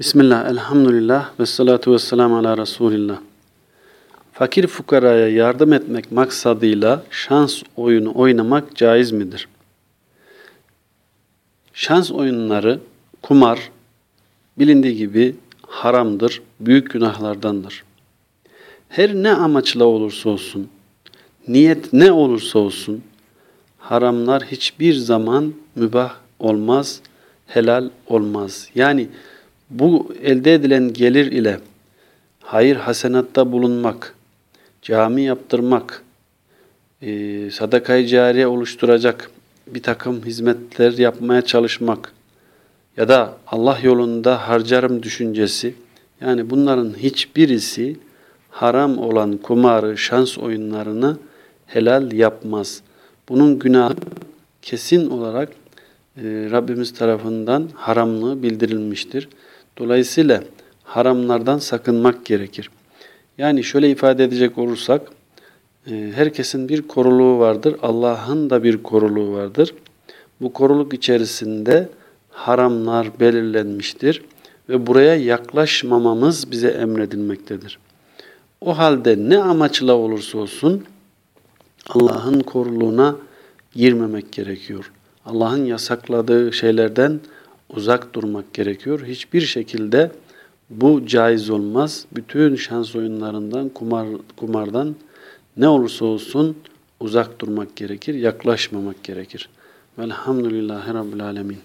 Bismillah, elhamdülillah ve salatu ve selamu ala Resulillah. Fakir fukaraya yardım etmek maksadıyla şans oyunu oynamak caiz midir? Şans oyunları, kumar, bilindiği gibi haramdır, büyük günahlardandır. Her ne amaçla olursa olsun, niyet ne olursa olsun, haramlar hiçbir zaman mübah olmaz, helal olmaz. Yani bu elde edilen gelir ile hayır hasenatta bulunmak, cami yaptırmak, e, sadakayı cariye oluşturacak bir takım hizmetler yapmaya çalışmak ya da Allah yolunda harcarım düşüncesi yani bunların hiçbirisi haram olan kumarı, şans oyunlarını helal yapmaz. Bunun günahı kesin olarak e, Rabbimiz tarafından haramlığı bildirilmiştir. Dolayısıyla haramlardan sakınmak gerekir. Yani şöyle ifade edecek olursak, e, herkesin bir koruluğu vardır, Allah'ın da bir koruluğu vardır. Bu koruluk içerisinde haramlar belirlenmiştir ve buraya yaklaşmamamız bize emredilmektedir. O halde ne amaçla olursa olsun Allah'ın koruluğuna girmemek gerekiyor. Allah'ın yasakladığı şeylerden uzak durmak gerekiyor. Hiçbir şekilde bu caiz olmaz. Bütün şans oyunlarından, kumar, kumardan ne olursa olsun uzak durmak gerekir, yaklaşmamak gerekir. Velhamdülillahi Rabbil Alemin.